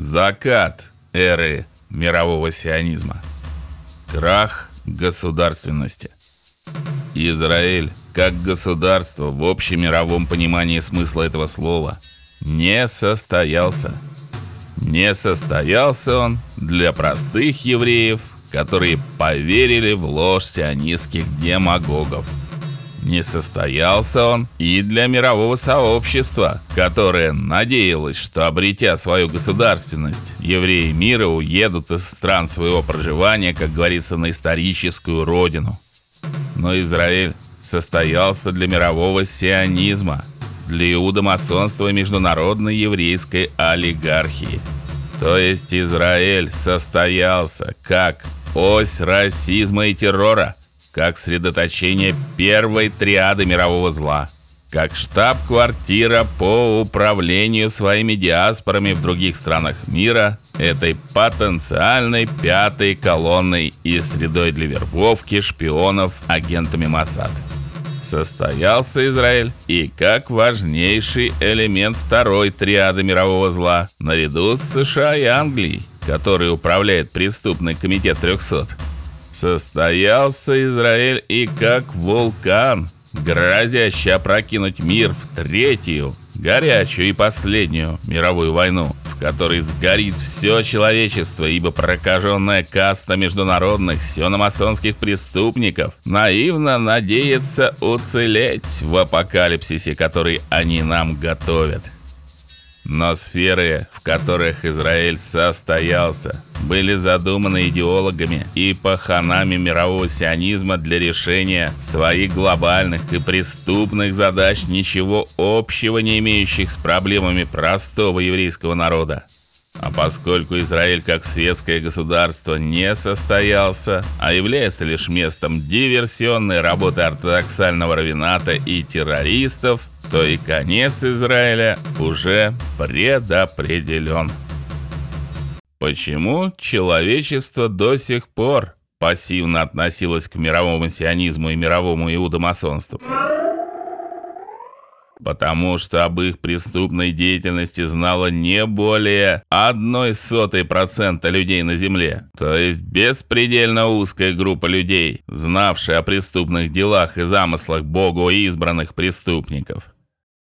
Закат эры мирового сионизма. Крах государственности. Израиль как государство в общемировом понимании смысла этого слова не состоялся. Не состоялся он для простых евреев, которые поверили в ложь сионистских демагогов. Не состоялся он и для мирового сообщества, которое надеялось, что обретя свою государственность, евреи мира уедут из стран своего проживания, как говорится, на историческую родину. Но Израиль состоялся для мирового сионизма, для иудомасонства и международной еврейской олигархии. То есть Израиль состоялся как ось расизма и террора, как средоточение первой триады мирового зла, как штаб-квартира по управлению своими диаспорами в других странах мира, этой потенциальной пятой колонной и средой для вербовки шпионов агентами Моссад. Состоялся Израиль и как важнейший элемент второй триады мирового зла, наряду с США и Англией, который управляет преступный комитет 300 состоялся Израиль и как вулкан, грозящий опрокинуть мир в третью, горячую и последнюю мировую войну, в которой сгорит все человечество, ибо прокаженная каста международных сиономасонских преступников наивно надеется уцелеть в апокалипсисе, который они нам готовят. Но сферы, в которых Израиль состоялся, были задуманы идеологами и паханами мирового сионизма для решения своих глобальных и преступных задач, ничего общего не имеющих с проблемами простого еврейского народа. А поскольку Израиль как светское государство не состоялся, а является лишь местом диверсионной работы ортодоксального раввината и террористов, то и конец Израиля уже предопределен. Почему человечество до сих пор пассивно относилось к мировому сионизму и мировому иудомасонству? потому что об их преступной деятельности знало не более одной сотой процента людей на Земле. То есть беспредельно узкая группа людей, знавшая о преступных делах и замыслах Богу избранных преступников.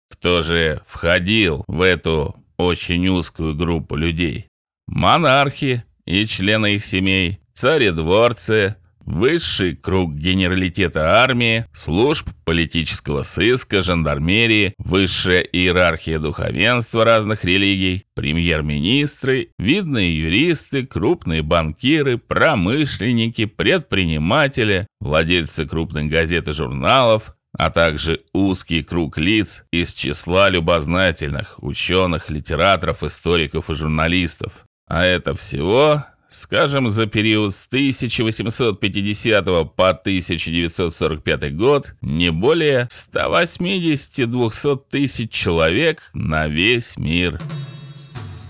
Кто же входил в эту очень узкую группу людей? Монархи и члены их семей, царедворцы, Высший круг генералитета армии, служб политического сыска, жандармерии, высшая иерархия духовенства разных религий, премьер-министры, видные юристы, крупные банкиры, промышленники, предприниматели, владельцы крупных газет и журналов, а также узкий круг лиц из числа любознательных ученых, литераторов, историков и журналистов. А это всего Скажем, за период с 1850 по 1945 год не более 180-200 тысяч человек на весь мир.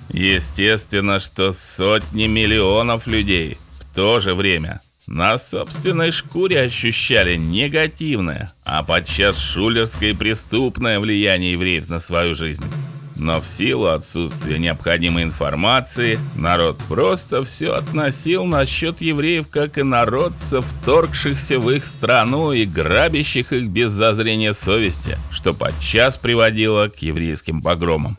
Естественно, что сотни миллионов людей в то же время на собственной шкуре ощущали негативное, а подчас шулерское и преступное влияние евреев на свою жизнь. Но в силу отсутствия необходимой информации народ просто все относил насчет евреев как и народцев, вторгшихся в их страну и грабящих их без зазрения совести, что подчас приводило к еврейским погромам.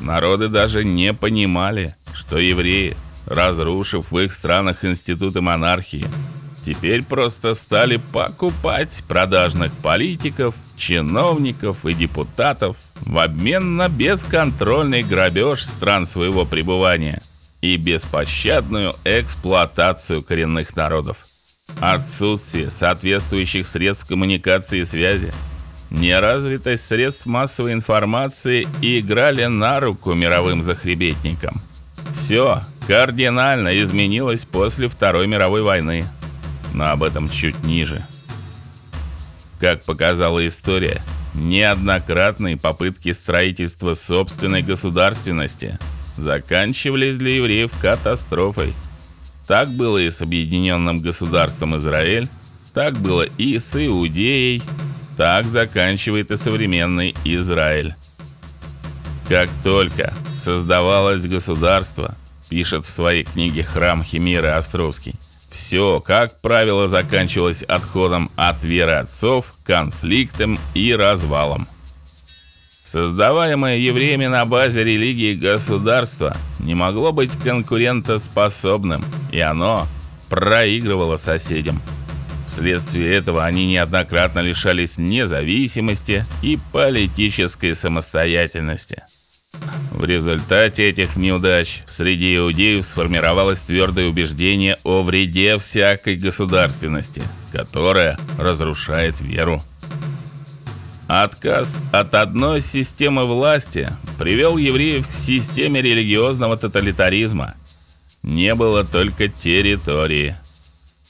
Народы даже не понимали, что евреи, разрушив в их странах институты монархии, теперь просто стали покупать продажных политиков, чиновников и депутатов в обмен на бесконтрольный грабеж стран своего пребывания и беспощадную эксплуатацию коренных народов. Отсутствие соответствующих средств коммуникации и связи, неразвитость средств массовой информации играли на руку мировым захребетникам. Все кардинально изменилось после Второй мировой войны но об этом чуть ниже. Как показала история, неоднократные попытки строительства собственной государственности заканчивались для евреев катастрофой. Так было и с объединенным государством Израиль, так было и с Иудеей, так заканчивает и современный Израиль. Как только создавалось государство, пишет в своей книге Храм Химеры Островский. Все, как правило, заканчивалось отходом от веры отцов, конфликтом и развалом. Создаваемое евреями на базе религии государство не могло быть конкурентоспособным, и оно проигрывало соседям. Вследствие этого они неоднократно лишались независимости и политической самостоятельности. В результате этих неудач в среде иудеев сформировалось твердое убеждение о вреде всякой государственности, которая разрушает веру. Отказ от одной системы власти привел евреев к системе религиозного тоталитаризма. Не было только территории.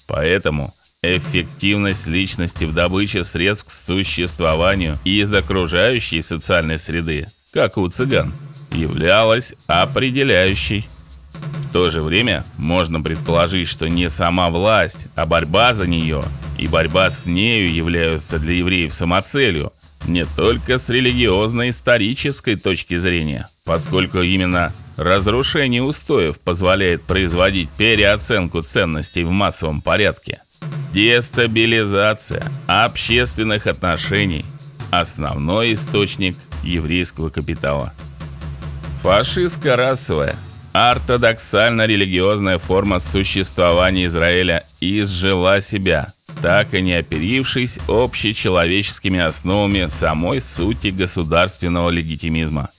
Поэтому эффективность личности в добыче средств к существованию из окружающей социальной среды, как у цыган, являлась определяющей. В то же время можно предположить, что не сама власть, а борьба за нее и борьба с нею являются для евреев самоцелью, не только с религиозно-исторической точки зрения, поскольку именно разрушение устоев позволяет производить переоценку ценностей в массовом порядке. Дестабилизация общественных отношений основной источник еврейского капитала. Фашистско-расовая, ортодоксально-религиозная форма существования Израиля изжила себя – так и не оперившись общечеловеческими основами самой сути государственного легитимизма.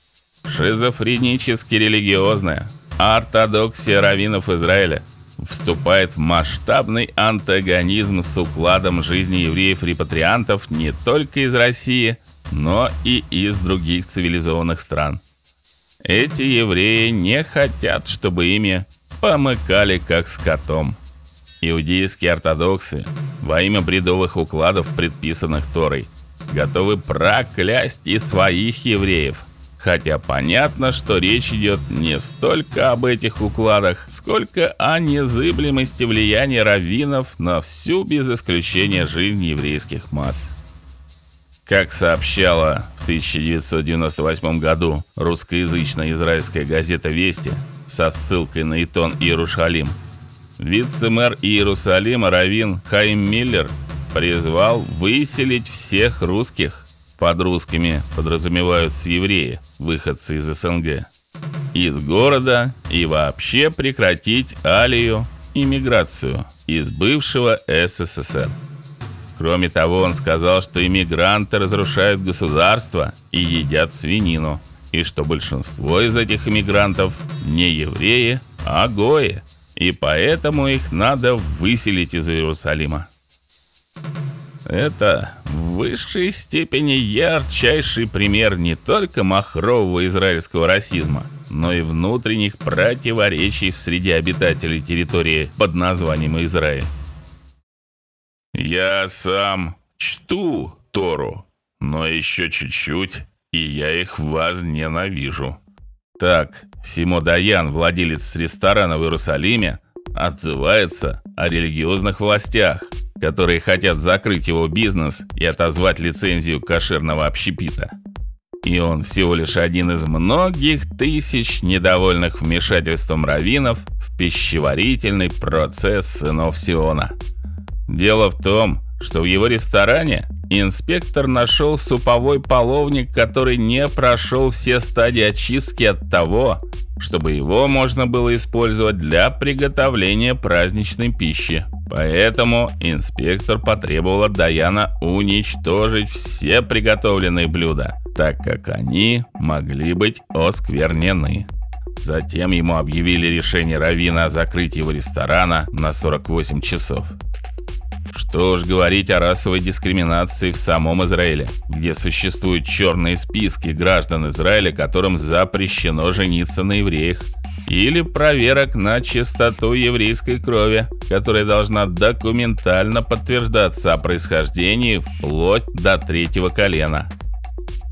Шизофренически религиозная ортодоксия раввинов Израиля вступает в масштабный антагонизм с укладом жизни евреев-репатриантов не только из России, но и из других цивилизованных стран. Эти евреи не хотят, чтобы ими помыкали как скотом. Иудейские ортодоксы во имя бредовых укладов, предписанных Торой, готовы проклясть и своих евреев. Хотя понятно, что речь идет не столько об этих укладах, сколько о незыблемости влияния раввинов на всю без исключения жизнь еврейских масс. Как сообщала в 1998 году русскоязычная израильская газета Вести со ссылкой на Итон Иерушалим, Вице-мэр Иерусалима Равин Хайм Миллер призвал выселить всех русских, под русскими подразумеваются евреи, выходцы из СНГ, из города и вообще прекратить алию иммиграцию из бывшего СССР. Кроме того, он сказал, что иммигранты разрушают государство и едят свинину, и что большинство из этих иммигрантов не евреи, а гои – и поэтому их надо выселить из Иерусалима. Это в высшей степени ярчайший пример не только махрового израильского расизма, но и внутренних противоречий в среде обитателей территории под названием Израиль. Я сам чту Тору, но еще чуть-чуть, и я их возненавижу. Так, Симо Даян, владелец ресторана в Иерусалиме, отзывается о религиозных властях, которые хотят закрыть его бизнес и отозвать лицензию кошерного общепита. И он всего лишь один из многих тысяч недовольных вмешательством раввинов в пищеварительный процесс сынов Сиона. Дело в том, что в его ресторане инспектор нашел суповой половник, который не прошел все стадии очистки от того, чтобы его можно было использовать для приготовления праздничной пищи. Поэтому инспектор потребовал от Даяна уничтожить все приготовленные блюда, так как они могли быть осквернены. Затем ему объявили решение раввина о закрытии его ресторана на 48 часов. Что уж говорить о расовой дискриминации в самом Израиле, где существуют черные списки граждан Израиля, которым запрещено жениться на евреях, или проверок на чистоту еврейской крови, которая должна документально подтверждаться о происхождении вплоть до третьего колена.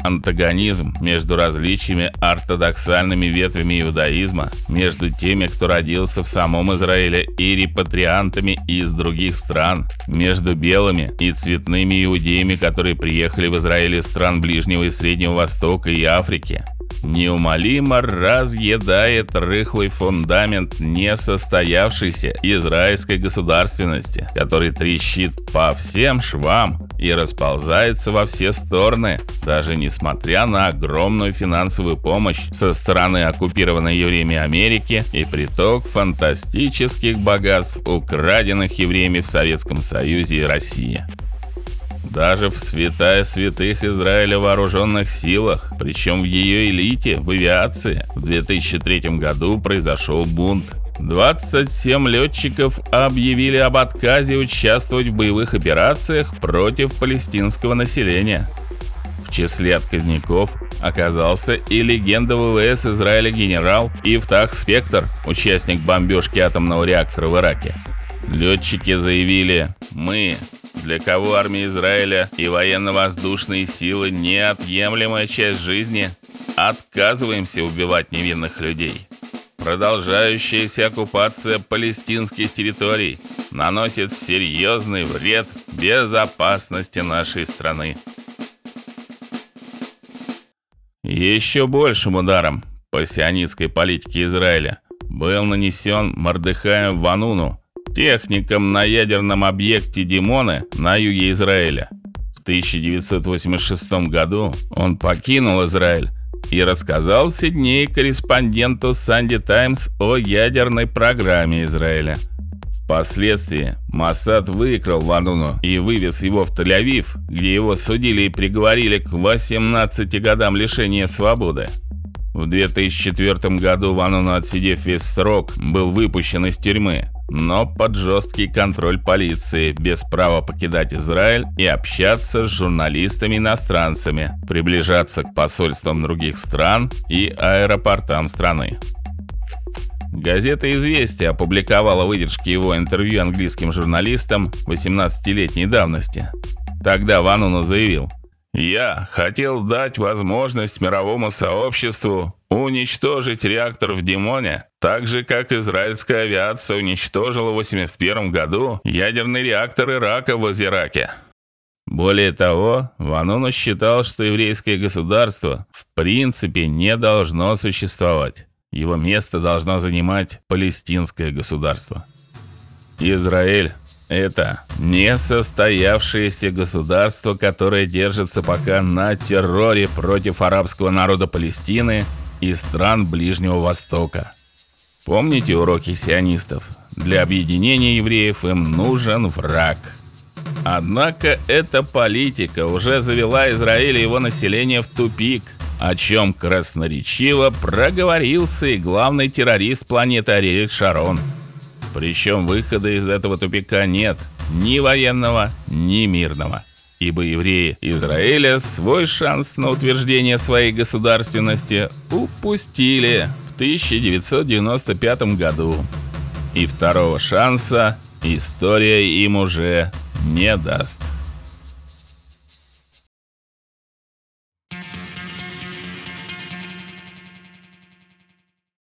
Антагонизм между различиями ортодоксальными ветвями иудаизма, между теми, кто родился в самом Израиле, и репатриантами из других стран, между белыми и цветными иудеями, которые приехали в Израиль из стран Ближнего и Среднего Востока и Африки, неумолимо разъедает рыхлый фундамент несостоявшейся израильской государственности, который трещит по всем швам и расползается во все стороны, даже несмотря на огромную финансовую помощь со стороны оккупированной евреями Америки и приток фантастических богатств, украденных евреями в Советском Союзе и России даже в святая святых Израиля вооруженных силах, причем в ее элите, в авиации, в 2003 году произошел бунт. 27 летчиков объявили об отказе участвовать в боевых операциях против палестинского населения. В числе отказников оказался и легенда ВВС Израиля генерал Ифтах Спектр, участник бомбежки атомного реактора в Ираке. Летчики заявили: "Мы для кого армия Израиля и военно-воздушные силы неотъемлемая часть жизни, отказываемся убивать невинных людей. Продолжающаяся оккупация палестинских территорий наносит серьезный вред безопасности нашей страны. Еще большим ударом по сионистской политике Израиля был нанесен Мордехаем Вануну, техником на ядерном объекте Димоны на юге Израиля. В 1986 году он покинул Израиль и рассказал Сидней корреспонденту Санди Таймс о ядерной программе Израиля. Впоследствии Масад выкрал Вануну и вывез его в Тель-Авив, где его судили и приговорили к 18 годам лишения свободы. В 2004 году Вануну, отсидев весь срок, был выпущен из тюрьмы но под жесткий контроль полиции, без права покидать Израиль и общаться с журналистами-иностранцами, приближаться к посольствам других стран и аэропортам страны. Газета «Известия» опубликовала выдержки его интервью английским журналистам 18-летней давности. Тогда Вануну заявил: "Я хотел дать возможность мировому сообществу уничтожить реактор в Димоне, так же как израильская авиация уничтожила в 81 году ядерный реактор Ирака в Ираке. Более того, Вануну считал, что еврейское государство в принципе не должно существовать. Его место должно занимать палестинское государство. Израиль это несостоявшееся государство, которое держится пока на терроре против арабского народа Палестины и стран Ближнего Востока. Помните уроки сионистов? Для объединения евреев им нужен враг. Однако эта политика уже завела Израиль и его население в тупик, о чем красноречиво проговорился и главный террорист планеты Ариэль Шарон. Причем выхода из этого тупика нет, ни военного, ни мирного ибо евреи Израиля свой шанс на утверждение своей государственности упустили в 1995 году. И второго шанса история им уже не даст.